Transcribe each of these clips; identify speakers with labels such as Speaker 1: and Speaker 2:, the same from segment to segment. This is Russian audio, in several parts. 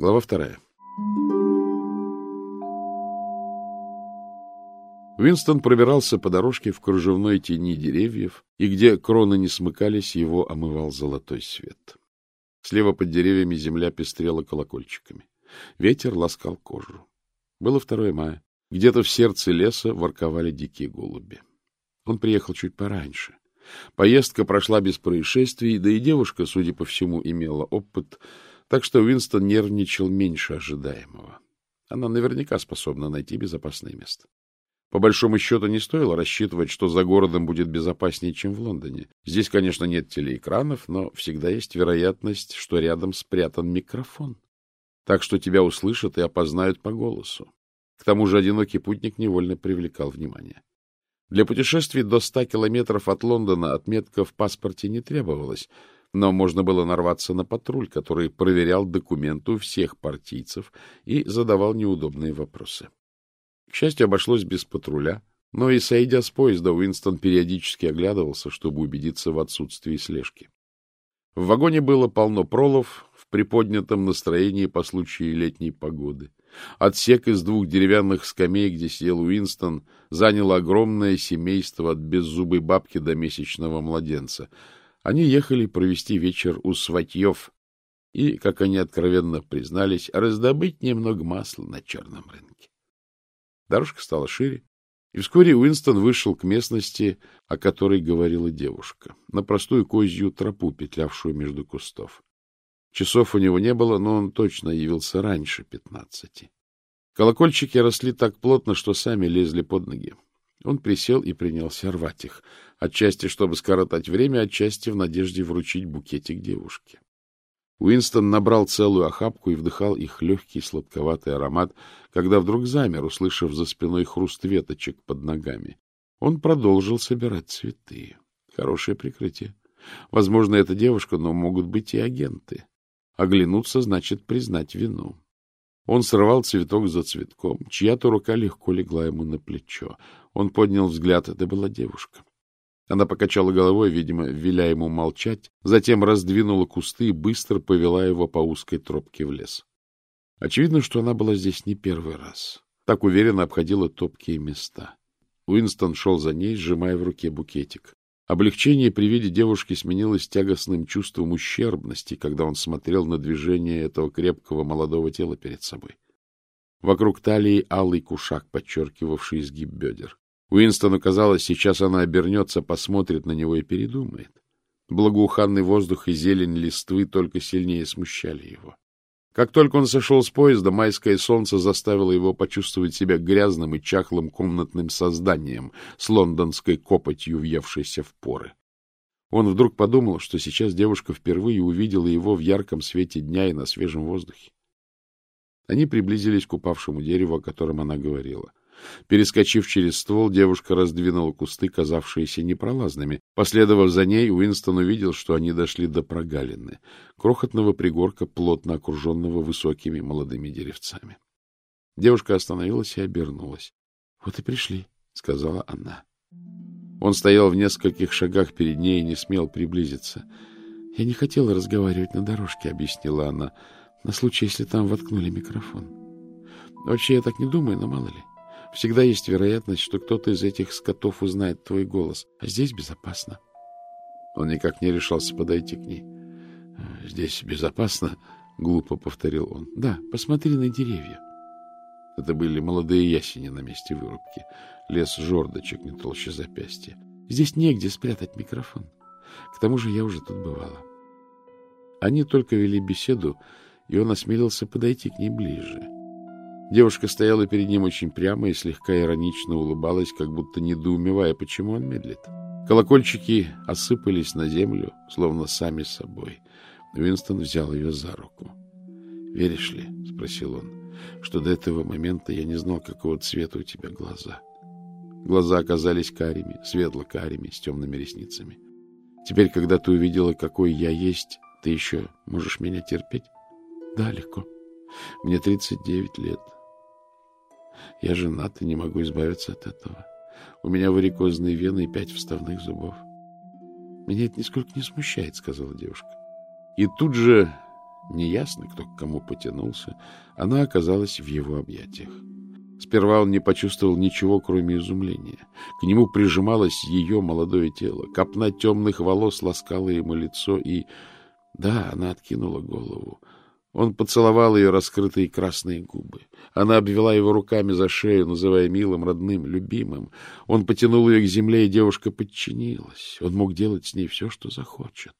Speaker 1: Глава вторая. Уинстон пробирался по дорожке в кружевной тени деревьев, и где кроны не смыкались, его омывал золотой свет. Слева под деревьями земля пестрела колокольчиками. Ветер ласкал кожу. Было 2 мая. Где-то в сердце леса ворковали дикие голуби. Он приехал чуть пораньше. Поездка прошла без происшествий, да и девушка, судя по всему, имела опыт, так что Уинстон нервничал меньше ожидаемого. Она наверняка способна найти безопасное место. По большому счету, не стоило рассчитывать, что за городом будет безопаснее, чем в Лондоне. Здесь, конечно, нет телеэкранов, но всегда есть вероятность, что рядом спрятан микрофон. Так что тебя услышат и опознают по голосу. К тому же одинокий путник невольно привлекал внимание. Для путешествий до ста километров от Лондона отметка в паспорте не требовалась, но можно было нарваться на патруль, который проверял документы у всех партийцев и задавал неудобные вопросы. К счастью, обошлось без патруля, но и, сойдя с поезда, Уинстон периодически оглядывался, чтобы убедиться в отсутствии слежки. В вагоне было полно пролов в приподнятом настроении по случаю летней погоды. Отсек из двух деревянных скамей, где сидел Уинстон, заняло огромное семейство от беззубой бабки до месячного младенца. Они ехали провести вечер у сватьев и, как они откровенно признались, раздобыть немного масла на черном рынке. Дорожка стала шире, и вскоре Уинстон вышел к местности, о которой говорила девушка, на простую козью тропу, петлявшую между кустов. Часов у него не было, но он точно явился раньше пятнадцати. Колокольчики росли так плотно, что сами лезли под ноги. Он присел и принялся рвать их, отчасти чтобы скоротать время, отчасти в надежде вручить букетик девушке. Уинстон набрал целую охапку и вдыхал их легкий сладковатый аромат, когда вдруг замер, услышав за спиной хруст веточек под ногами. Он продолжил собирать цветы. Хорошее прикрытие. Возможно, это девушка, но могут быть и агенты. Оглянуться значит признать вину. Он срывал цветок за цветком. Чья-то рука легко легла ему на плечо. Он поднял взгляд. Это была девушка. Она покачала головой, видимо, веля ему молчать, затем раздвинула кусты и быстро повела его по узкой тропке в лес. Очевидно, что она была здесь не первый раз. Так уверенно обходила топкие места. Уинстон шел за ней, сжимая в руке букетик. Облегчение при виде девушки сменилось тягостным чувством ущербности, когда он смотрел на движение этого крепкого молодого тела перед собой. Вокруг талии алый кушак, подчеркивавший изгиб бедер. Уинстону казалось, сейчас она обернется, посмотрит на него и передумает. Благоуханный воздух и зелень листвы только сильнее смущали его. Как только он сошел с поезда, майское солнце заставило его почувствовать себя грязным и чахлым комнатным созданием с лондонской копотью, въевшейся в поры. Он вдруг подумал, что сейчас девушка впервые увидела его в ярком свете дня и на свежем воздухе. Они приблизились к упавшему дереву, о котором она говорила. Перескочив через ствол, девушка раздвинула кусты, казавшиеся непролазными. Последовав за ней, Уинстон увидел, что они дошли до прогалины, крохотного пригорка, плотно окруженного высокими молодыми деревцами. Девушка остановилась и обернулась. — Вот и пришли, — сказала она. Он стоял в нескольких шагах перед ней и не смел приблизиться. — Я не хотела разговаривать на дорожке, — объяснила она, — на случай, если там воткнули микрофон. Вообще, я так не думаю, но мало ли. Всегда есть вероятность, что кто-то из этих скотов узнает твой голос. А здесь безопасно. Он никак не решался подойти к ней. — Здесь безопасно? — глупо повторил он. — Да, посмотри на деревья. Это были молодые ясени на месте вырубки. Лес жердочек не толще запястья. Здесь негде спрятать микрофон. К тому же я уже тут бывала. Они только вели беседу, и он осмелился подойти к ней ближе. — Девушка стояла перед ним очень прямо и слегка иронично улыбалась, как будто недоумевая, почему он медлит. Колокольчики осыпались на землю, словно сами собой. Уинстон взял ее за руку. — Веришь ли, — спросил он, — что до этого момента я не знал, какого цвета у тебя глаза. Глаза оказались карими, светло-карими, с темными ресницами. Теперь, когда ты увидела, какой я есть, ты еще можешь меня терпеть? — Да, легко. Мне 39 лет. — я женат и не могу избавиться от этого. У меня варикозные вены и пять вставных зубов. — Меня это нисколько не смущает, — сказала девушка. И тут же Неясно, кто к кому потянулся, она оказалась в его объятиях. Сперва он не почувствовал ничего, кроме изумления. К нему прижималось ее молодое тело. Копна темных волос ласкала ему лицо, и... Да, она откинула голову. Он поцеловал ее раскрытые красные губы. Она обвела его руками за шею, называя милым, родным, любимым. Он потянул ее к земле, и девушка подчинилась. Он мог делать с ней все, что захочет.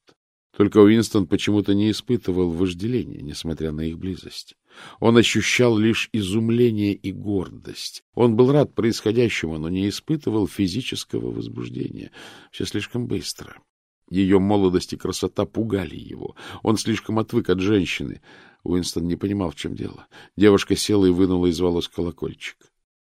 Speaker 1: Только Уинстон почему-то не испытывал вожделения, несмотря на их близость. Он ощущал лишь изумление и гордость. Он был рад происходящему, но не испытывал физического возбуждения. Все слишком быстро. Ее молодость и красота пугали его. Он слишком отвык от женщины. Уинстон не понимал, в чем дело. Девушка села и вынула из волос колокольчик.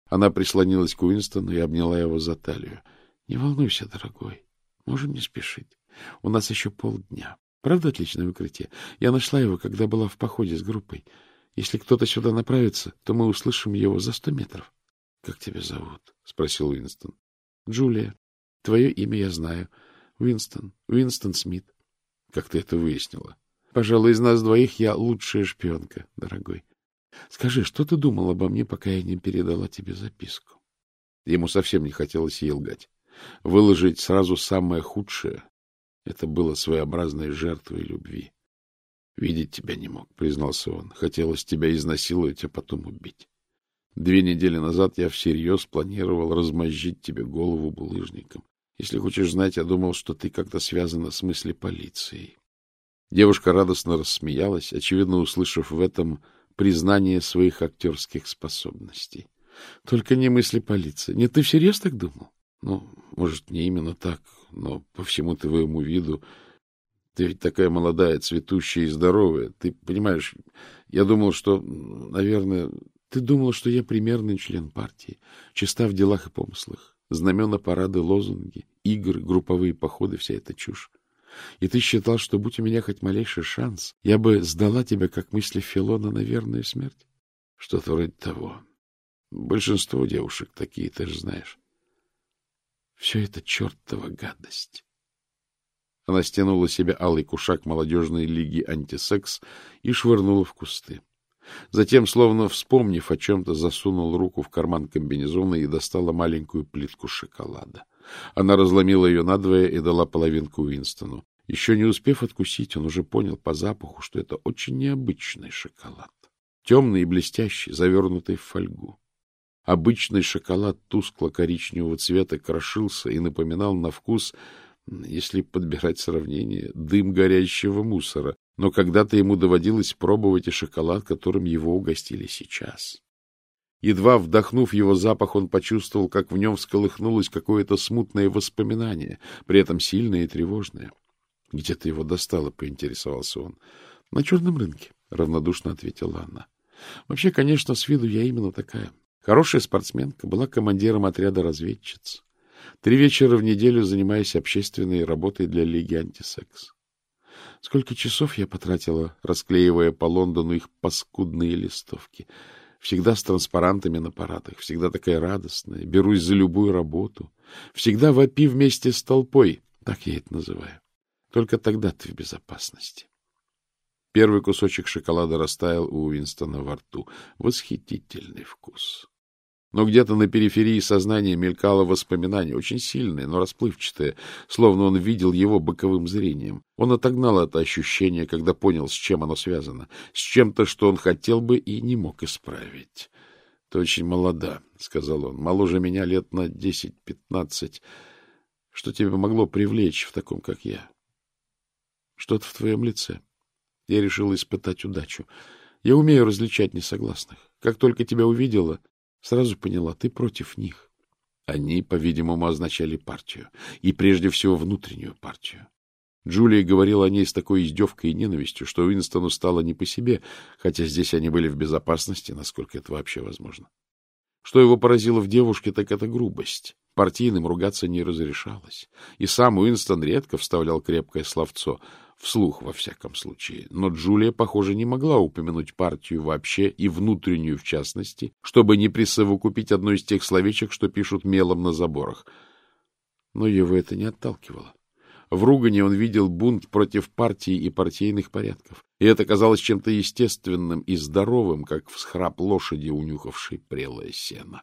Speaker 1: Она прислонилась к Уинстону и обняла его за талию. — Не волнуйся, дорогой. Можем не спешить. У нас еще полдня. Правда, отличное укрытие? Я нашла его, когда была в походе с группой. Если кто-то сюда направится, то мы услышим его за сто метров. — Как тебя зовут? — спросил Уинстон. — Джулия. Твое имя я знаю. Уинстон. Уинстон Смит. — Как ты это выяснила? — Пожалуй, из нас двоих я лучшая шпионка, дорогой. Скажи, что ты думал обо мне, пока я не передала тебе записку? Ему совсем не хотелось ей лгать. Выложить сразу самое худшее — это было своеобразной жертвой любви. Видеть тебя не мог, признался он. Хотелось тебя изнасиловать, а потом убить. Две недели назад я всерьез планировал размозжить тебе голову булыжником. Если хочешь знать, я думал, что ты как-то связана с мысли полицией. Девушка радостно рассмеялась, очевидно услышав в этом признание своих актерских способностей. — Только не мысли полиции. Нет, ты всерьез так думал? Ну, может, не именно так, но по всему твоему виду ты ведь такая молодая, цветущая и здоровая. Ты понимаешь, я думал, что, наверное... Ты думал, что я примерный член партии, чиста в делах и помыслах. Знамена, парады, лозунги, игры, групповые походы — вся эта чушь. И ты считал, что, будь у меня хоть малейший шанс, я бы сдала тебя, как мысли Филона, на верную смерть? Что-то вроде того. Большинство девушек такие, ты же знаешь. Все это чертова гадость. Она стянула себе алый кушак молодежной лиги антисекс и швырнула в кусты. Затем, словно вспомнив о чем-то, засунул руку в карман комбинезона и достала маленькую плитку шоколада. Она разломила ее надвое и дала половинку Уинстону. Еще не успев откусить, он уже понял по запаху, что это очень необычный шоколад. Темный и блестящий, завернутый в фольгу. Обычный шоколад тускло-коричневого цвета крошился и напоминал на вкус если подбирать сравнение, дым горящего мусора, но когда-то ему доводилось пробовать и шоколад, которым его угостили сейчас. Едва вдохнув его запах, он почувствовал, как в нем всколыхнулось какое-то смутное воспоминание, при этом сильное и тревожное. — Где ты его достала? — поинтересовался он. — На черном рынке, — равнодушно ответила она. — Вообще, конечно, с виду я именно такая. Хорошая спортсменка, была командиром отряда разведчиц. Три вечера в неделю занимаюсь общественной работой для Лиги Антисекс. Сколько часов я потратила, расклеивая по Лондону их паскудные листовки. Всегда с транспарантами на парадах, всегда такая радостная, берусь за любую работу. Всегда вопи вместе с толпой, так я это называю. Только тогда ты в безопасности. Первый кусочек шоколада растаял у Уинстона во рту. Восхитительный вкус. Но где-то на периферии сознания мелькало воспоминание, очень сильное, но расплывчатое, словно он видел его боковым зрением. Он отогнал это ощущение, когда понял, с чем оно связано, с чем-то, что он хотел бы и не мог исправить. — Ты очень молода, — сказал он, — моложе меня лет на десять-пятнадцать. Что тебе могло привлечь в таком, как я? Что-то в твоем лице. Я решила испытать удачу. Я умею различать несогласных. Как только тебя увидела, Сразу поняла, ты против них. Они, по-видимому, означали партию, и прежде всего внутреннюю партию. Джулия говорила о ней с такой издевкой и ненавистью, что Уинстону стало не по себе, хотя здесь они были в безопасности, насколько это вообще возможно. Что его поразило в девушке, так это грубость. Партийным ругаться не разрешалось. И сам Уинстон редко вставлял крепкое словцо — вслух во всяком случае, но Джулия, похоже, не могла упомянуть партию вообще и внутреннюю в частности, чтобы не присовокупить одно из тех словечек, что пишут мелом на заборах. Но его это не отталкивало. В ругане он видел бунт против партии и партийных порядков. И это казалось чем-то естественным и здоровым, как всхрап лошади, унюхавшей прелое сено.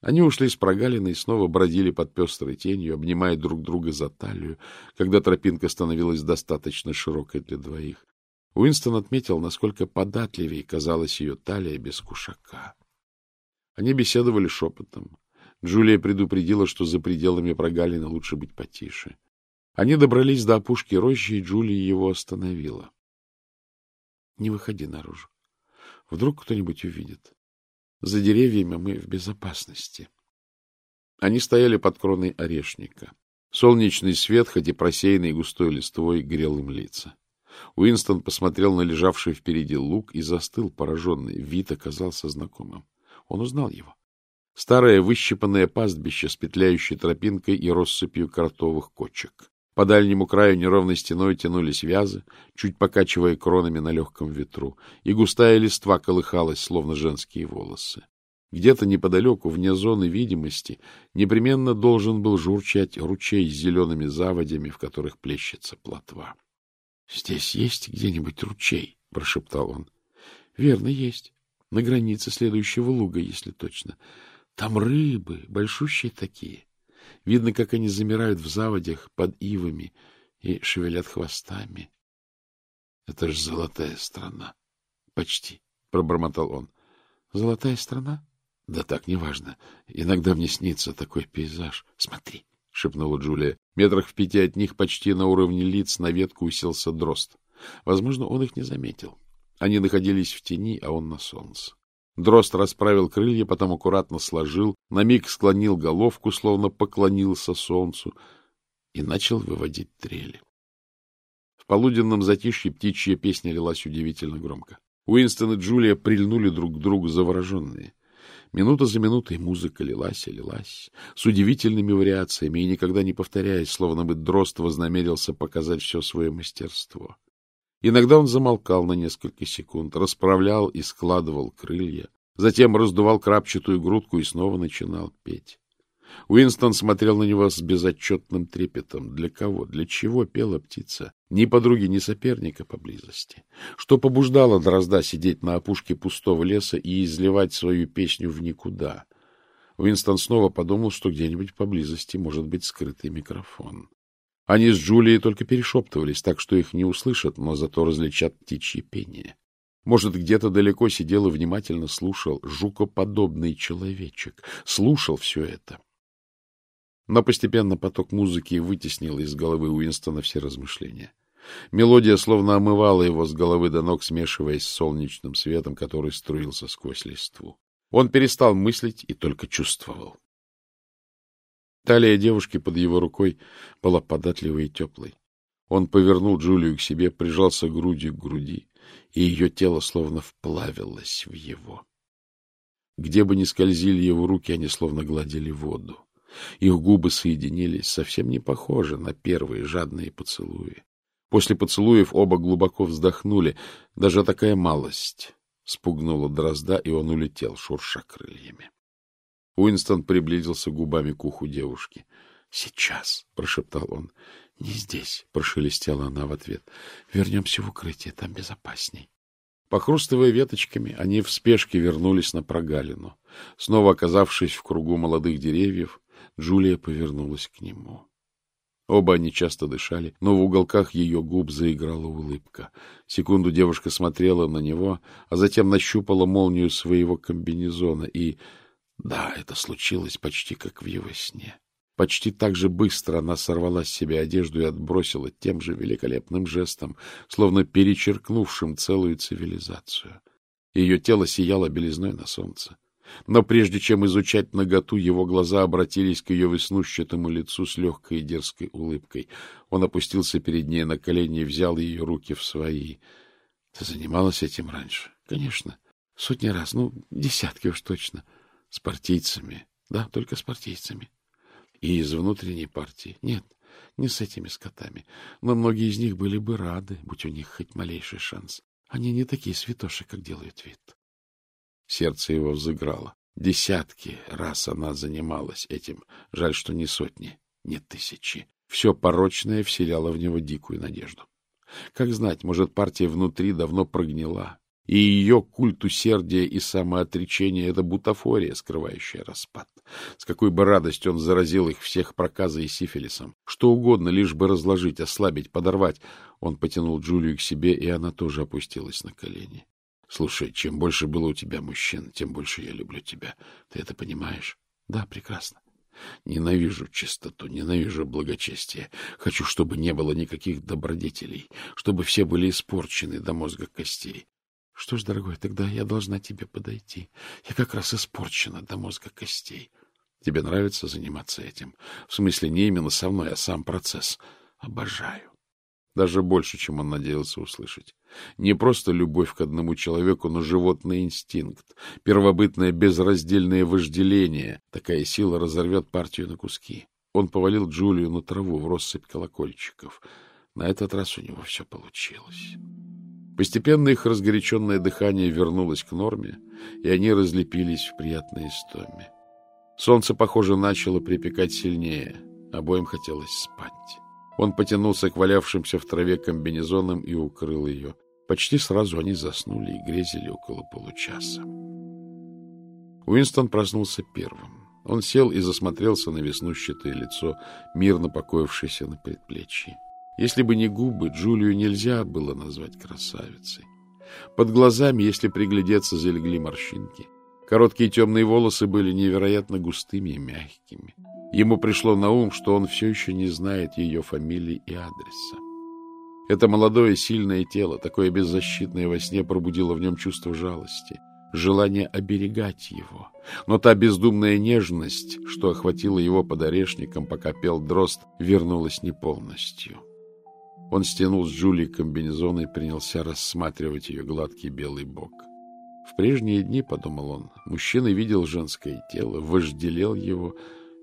Speaker 1: Они ушли с прогалины и снова бродили под пестрой тенью, обнимая друг друга за талию, когда тропинка становилась достаточно широкой для двоих. Уинстон отметил, насколько податливее казалась ее талия без кушака. Они беседовали шепотом. Джулия предупредила, что за пределами прогалины лучше быть потише. Они добрались до опушки рощи, и Джулия его остановила. — Не выходи наружу. Вдруг кто-нибудь увидит. За деревьями мы в безопасности. Они стояли под кроной орешника. Солнечный свет, хоть и просеянный густой листвой, грел им лица. Уинстон посмотрел на лежавший впереди лук и застыл, пораженный. Вид оказался знакомым. Он узнал его. Старое выщипанное пастбище с петляющей тропинкой и россыпью картовых кочек. По дальнему краю неровной стеной тянулись вязы, чуть покачивая кронами на легком ветру, и густая листва колыхалась, словно женские волосы. Где-то неподалеку, вне зоны видимости, непременно должен был журчать ручей с зелеными заводями, в которых плещется плотва. — Здесь есть где-нибудь ручей? — прошептал он. — Верно, есть. На границе следующего луга, если точно. Там рыбы, большущие такие. Видно, как они замирают в заводях под ивами и шевелят хвостами. — Это ж золотая страна. — Почти, — пробормотал он. — Золотая страна? — Да так, неважно. Иногда мне снится такой пейзаж. — Смотри, — шепнула Джулия. Метрах в пяти от них, почти на уровне лиц, на ветку уселся дрозд. Возможно, он их не заметил. Они находились в тени, а он на солнце. Дрозд расправил крылья, потом аккуратно сложил, на миг склонил головку, словно поклонился солнцу, и начал выводить трели. В полуденном затишье птичья песня лилась удивительно громко. Уинстон и Джулия прильнули друг к другу завороженные. Минута за минутой музыка лилась и лилась, с удивительными вариациями и никогда не повторяясь, словно бы дрозд вознамерился показать все свое мастерство. Иногда он замолкал на несколько секунд, расправлял и складывал крылья, затем раздувал крапчатую грудку и снова начинал петь. Уинстон смотрел на него с безотчетным трепетом. Для кого, для чего пела птица? Ни подруги, ни соперника поблизости. Что побуждало Дрозда сидеть на опушке пустого леса и изливать свою песню в никуда? Уинстон снова подумал, что где-нибудь поблизости может быть скрытый микрофон. Они с Джулией только перешептывались, так что их не услышат, но зато различат птичье пение. Может, где-то далеко сидел и внимательно слушал жукоподобный человечек. Слушал все это. Но постепенно поток музыки вытеснил из головы Уинстона все размышления. Мелодия словно омывала его с головы до ног, смешиваясь с солнечным светом, который струился сквозь листву. Он перестал мыслить и только чувствовал. Талия девушки под его рукой была податливой и теплой. Он повернул Джулию к себе, прижался грудью к груди, и ее тело словно вплавилось в его. Где бы ни скользили его руки, они словно гладили воду. Их губы соединились, совсем не похоже на первые жадные поцелуи. После поцелуев оба глубоко вздохнули. Даже такая малость спугнула дрозда, и он улетел, шурша крыльями. Уинстон приблизился губами к уху девушки. — Сейчас, — прошептал он. — Не здесь, — прошелестела она в ответ. — Вернемся в укрытие, там безопасней. Похрустывая веточками, они в спешке вернулись на прогалину. Снова оказавшись в кругу молодых деревьев, Джулия повернулась к нему. Оба они часто дышали, но в уголках ее губ заиграла улыбка. Секунду девушка смотрела на него, а затем нащупала молнию своего комбинезона и да, это случилось почти как в его сне. Почти так же быстро она сорвала с себя одежду и отбросила тем же великолепным жестом, словно перечеркнувшим целую цивилизацию. Ее тело сияло белизной на солнце. Но прежде чем изучать наготу, его глаза обратились к ее веснущатому лицу с легкой и дерзкой улыбкой. Он опустился перед ней на колени и взял ее руки в свои. — Ты занималась этим раньше? — Конечно. Сотни раз. Ну, десятки уж точно. — с партийцами. Да, только с партийцами. И из внутренней партии. Нет, не с этими скотами. Но многие из них были бы рады, будь у них хоть малейший шанс. Они не такие святоши, как делают вид. Сердце его взыграло. Десятки раз она занималась этим. Жаль, что не сотни, не тысячи. Все порочное вселяло в него дикую надежду. Как знать, может, партия внутри давно прогнила, и ее культ усердия и самоотречения — это бутафория, скрывающая распад. С какой бы радостью он заразил их всех проказой и сифилисом. Что угодно, лишь бы разложить, ослабить, подорвать. Он потянул Джулию к себе, и она тоже опустилась на колени. — Слушай, чем больше было у тебя мужчин, тем больше я люблю тебя. Ты это понимаешь? — Да, прекрасно. Ненавижу чистоту, ненавижу благочестие. Хочу, чтобы не было никаких добродетелей, чтобы все были испорчены до мозга костей. Что ж, дорогой, тогда я должна тебе подойти. Я как раз испорчена до мозга костей. Тебе нравится заниматься этим? В смысле, не именно со мной, а сам процесс. Обожаю. Даже больше, чем он надеялся услышать. Не просто любовь к одному человеку, но животный инстинкт, первобытное безраздельное вожделение. Такая сила разорвет партию на куски. Он повалил Джулию на траву в россыпь колокольчиков. На этот раз у него все получилось. Постепенно их разгоряченное дыхание вернулось к норме, и они разлепились в приятной истоме. Солнце, похоже, начало припекать сильнее. Обоим хотелось спать. Он потянулся к валявшимся в траве комбинезонам и укрыл ее. Почти сразу они заснули и грезили около получаса. Уинстон проснулся первым. Он сел и засмотрелся на веснущатое лицо, мирно покоившееся на предплечье. Если бы не губы, Джулию нельзя было назвать красавицей. Под глазами, если приглядеться, залегли морщинки. Короткие темные волосы были невероятно густыми и мягкими. Ему пришло на ум, что он все еще не знает ее фамилии и адреса. Это молодое сильное тело, такое беззащитное во сне, пробудило в нем чувство жалости, желание оберегать его. Но та бездумная нежность, что охватила его под орешником, пока пел дрозд, вернулась не полностью. Он стянул с Джулии комбинезон и принялся рассматривать ее гладкий белый бок. В прежние дни, — подумал он, — мужчина видел женское тело, вожделел его,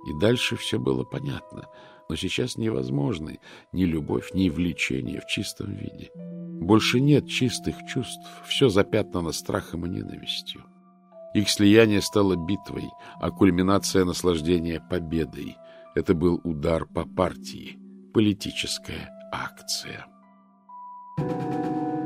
Speaker 1: и дальше все было понятно. Но сейчас невозможно ни любовь, ни влечение в чистом виде. Больше нет чистых чувств, все запятнано страхом и ненавистью. Их слияние стало битвой, а кульминация наслаждения — победой. Это был удар по партии, политическая акция. Thank you.